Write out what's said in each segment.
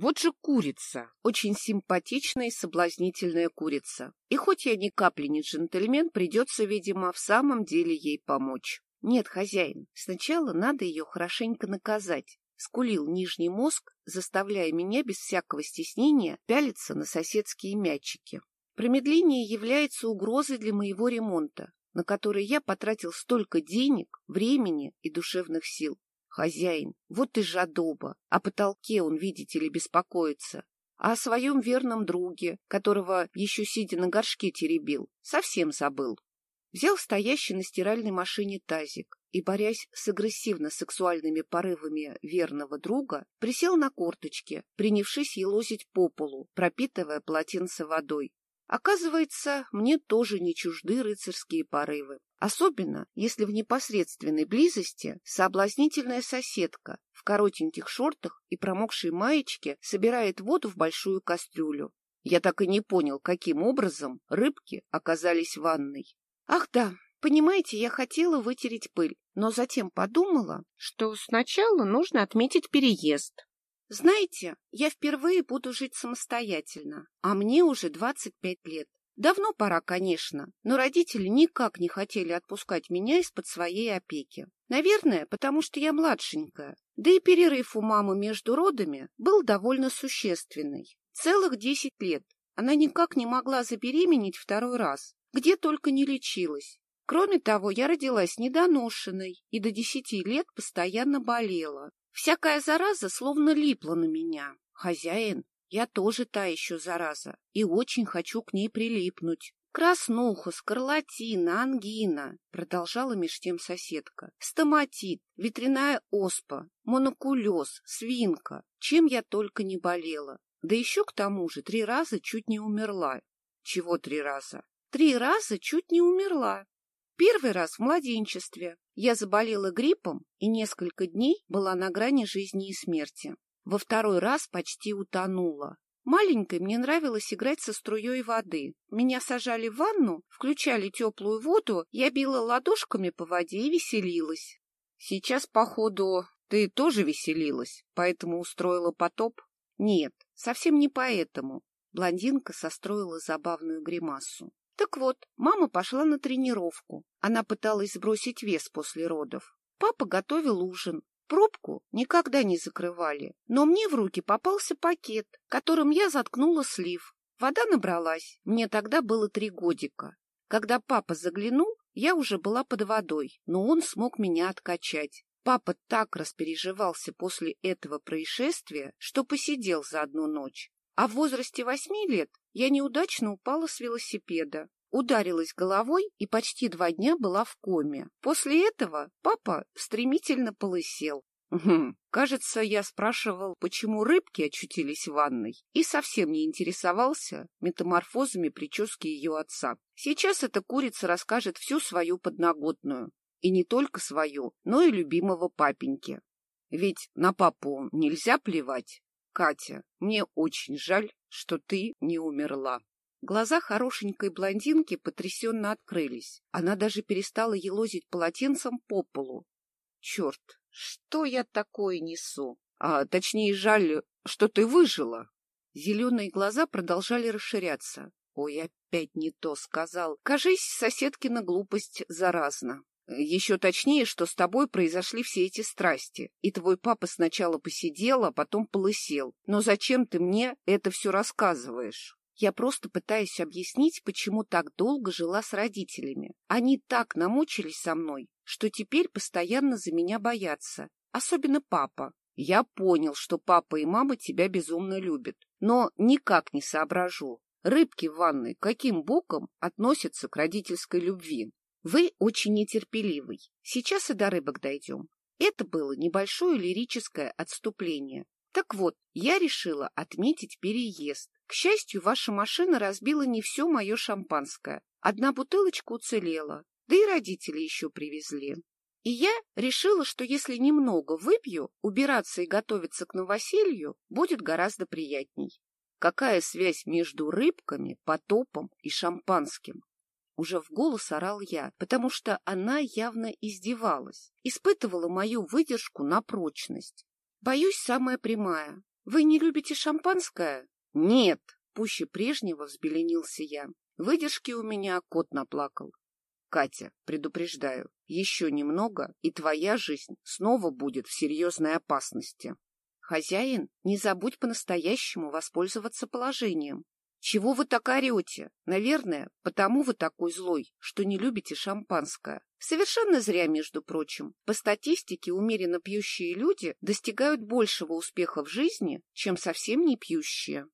Вот же курица, очень симпатичная и соблазнительная курица. И хоть я ни капли не джентльмен, придется, видимо, в самом деле ей помочь. Нет, хозяин, сначала надо ее хорошенько наказать. Скулил нижний мозг, заставляя меня без всякого стеснения пялиться на соседские мячики. Промедление является угрозой для моего ремонта, на который я потратил столько денег, времени и душевных сил. Хозяин, вот и жадоба, о потолке он, видите ли, беспокоится. А о своем верном друге, которого еще сидя на горшке теребил, совсем забыл. Взял стоящий на стиральной машине тазик и, борясь с агрессивно-сексуальными порывами верного друга, присел на корточки, принявшись елозить по полу, пропитывая полотенце водой. Оказывается, мне тоже не чужды рыцарские порывы. Особенно, если в непосредственной близости соблазнительная соседка в коротеньких шортах и промокшей маечке собирает воду в большую кастрюлю. Я так и не понял, каким образом рыбки оказались в ванной. Ах да, понимаете, я хотела вытереть пыль, но затем подумала, что сначала нужно отметить переезд. Знаете, я впервые буду жить самостоятельно, а мне уже 25 лет. Давно пора, конечно, но родители никак не хотели отпускать меня из-под своей опеки. Наверное, потому что я младшенькая. Да и перерыв у мамы между родами был довольно существенный. Целых 10 лет. Она никак не могла забеременеть второй раз, где только не лечилась. Кроме того, я родилась недоношенной и до 10 лет постоянно болела. Всякая зараза словно липла на меня. Хозяин, я тоже та еще зараза, и очень хочу к ней прилипнуть. Краснуха, скарлатина, ангина, продолжала меж тем соседка, стоматит, ветряная оспа, монокулез, свинка, чем я только не болела. Да еще к тому же три раза чуть не умерла. Чего три раза? Три раза чуть не умерла. Первый раз в младенчестве. Я заболела гриппом и несколько дней была на грани жизни и смерти. Во второй раз почти утонула. Маленькой мне нравилось играть со струей воды. Меня сажали в ванну, включали теплую воду, я била ладошками по воде и веселилась. Сейчас, походу, ты тоже веселилась, поэтому устроила потоп? Нет, совсем не поэтому. Блондинка состроила забавную гримасу. Так вот, мама пошла на тренировку. Она пыталась сбросить вес после родов. Папа готовил ужин. Пробку никогда не закрывали, но мне в руки попался пакет, которым я заткнула слив. Вода набралась. Мне тогда было три годика. Когда папа заглянул, я уже была под водой, но он смог меня откачать. Папа так распереживался после этого происшествия, что посидел за одну ночь. А в возрасте восьми лет я неудачно упала с велосипеда, ударилась головой и почти два дня была в коме. После этого папа стремительно полысел. Угу. Кажется, я спрашивал, почему рыбки очутились в ванной, и совсем не интересовался метаморфозами прически ее отца. Сейчас эта курица расскажет всю свою подноготную. И не только свою, но и любимого папеньки. Ведь на папу нельзя плевать. Катя, мне очень жаль, что ты не умерла. Глаза хорошенькой блондинки потрясенно открылись. Она даже перестала елозить полотенцем по полу. Черт, что я такое несу? А точнее, жаль, что ты выжила. Зеленые глаза продолжали расширяться. Ой, опять не то сказал. Кажись, соседкина глупость заразна. Еще точнее, что с тобой произошли все эти страсти, и твой папа сначала посидел, а потом полысел. Но зачем ты мне это все рассказываешь? Я просто пытаюсь объяснить, почему так долго жила с родителями. Они так намучились со мной, что теперь постоянно за меня боятся. Особенно папа. Я понял, что папа и мама тебя безумно любят, но никак не соображу. Рыбки в ванной каким боком относятся к родительской любви? Вы очень нетерпеливый. Сейчас и до рыбок дойдем. Это было небольшое лирическое отступление. Так вот, я решила отметить переезд. К счастью, ваша машина разбила не все мое шампанское. Одна бутылочка уцелела, да и родители еще привезли. И я решила, что если немного выпью, убираться и готовиться к новоселью будет гораздо приятней. Какая связь между рыбками, потопом и шампанским? Уже в голос орал я, потому что она явно издевалась, испытывала мою выдержку на прочность. Боюсь, самая прямая. Вы не любите шампанское? Нет, пуще прежнего взбеленился я. Выдержки у меня кот наплакал. Катя, предупреждаю, еще немного, и твоя жизнь снова будет в серьезной опасности. Хозяин, не забудь по-настоящему воспользоваться положением. Чего вы так орете? Наверное, потому вы такой злой, что не любите шампанское. Совершенно зря, между прочим. По статистике, умеренно пьющие люди достигают большего успеха в жизни, чем совсем не пьющие.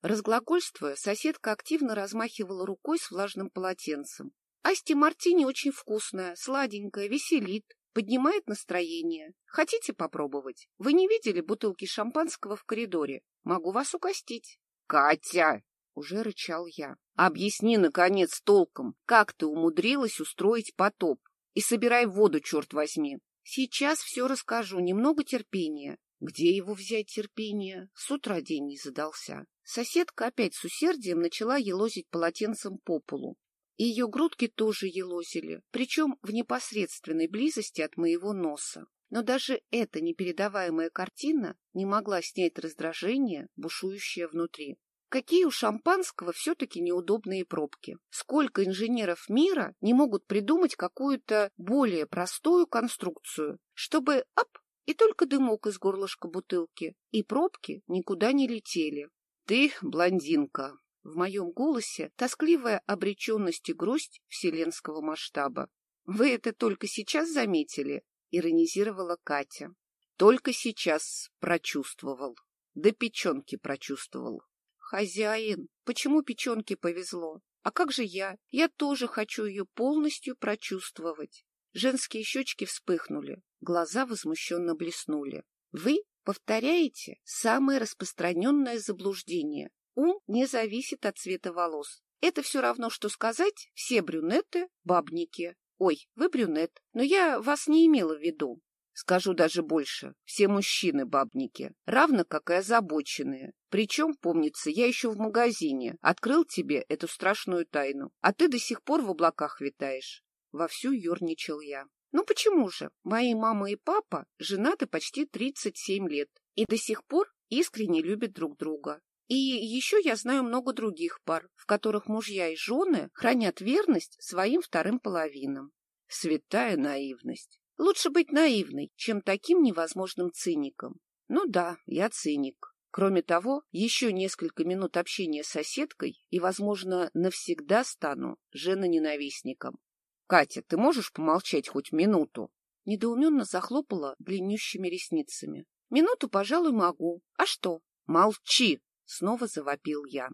Разглагольствуя, соседка активно размахивала рукой с влажным полотенцем. Асти Мартини очень вкусная, сладенькая, веселит, поднимает настроение. Хотите попробовать? Вы не видели бутылки шампанского в коридоре? Могу вас угостить. Катя! Уже рычал я. Объясни, наконец, толком, как ты умудрилась устроить потоп. И собирай воду, черт возьми. Сейчас все расскажу, немного терпения. Где его взять терпение? С утра день не задался. Соседка опять с усердием начала елозить полотенцем по полу. Ее грудки тоже елозили, причем в непосредственной близости от моего носа. Но даже эта непередаваемая картина не могла снять раздражение, бушующее внутри. Какие у шампанского все-таки неудобные пробки. Сколько инженеров мира не могут придумать какую-то более простую конструкцию, чтобы ап, и только дымок из горлышка бутылки, и пробки никуда не летели. Ты блондинка. В моем голосе тоскливая обреченность и грусть вселенского масштаба. Вы это только сейчас заметили? Иронизировала Катя. Только сейчас прочувствовал. До печенки прочувствовал. Хозяин, почему печенке повезло? А как же я? Я тоже хочу ее полностью прочувствовать. Женские щечки вспыхнули, глаза возмущенно блеснули. Вы повторяете самое распространенное заблуждение. Ум не зависит от цвета волос. Это все равно, что сказать «все брюнеты – бабники». Ой, вы брюнет, но я вас не имела в виду. Скажу даже больше. Все мужчины бабники, равно как и озабоченные. Причем, помнится, я еще в магазине открыл тебе эту страшную тайну, а ты до сих пор в облаках витаешь. Вовсю ерничал я. Ну почему же? Мои мама и папа женаты почти 37 лет и до сих пор искренне любят друг друга. И еще я знаю много других пар, в которых мужья и жены хранят верность своим вторым половинам. Святая наивность. Лучше быть наивной, чем таким невозможным циником. Ну да, я циник. Кроме того, еще несколько минут общения с соседкой и, возможно, навсегда стану женоненавистником. Катя, ты можешь помолчать хоть минуту? Недоуменно захлопала длиннющими ресницами. Минуту, пожалуй, могу. А что? Молчи! Снова завопил я.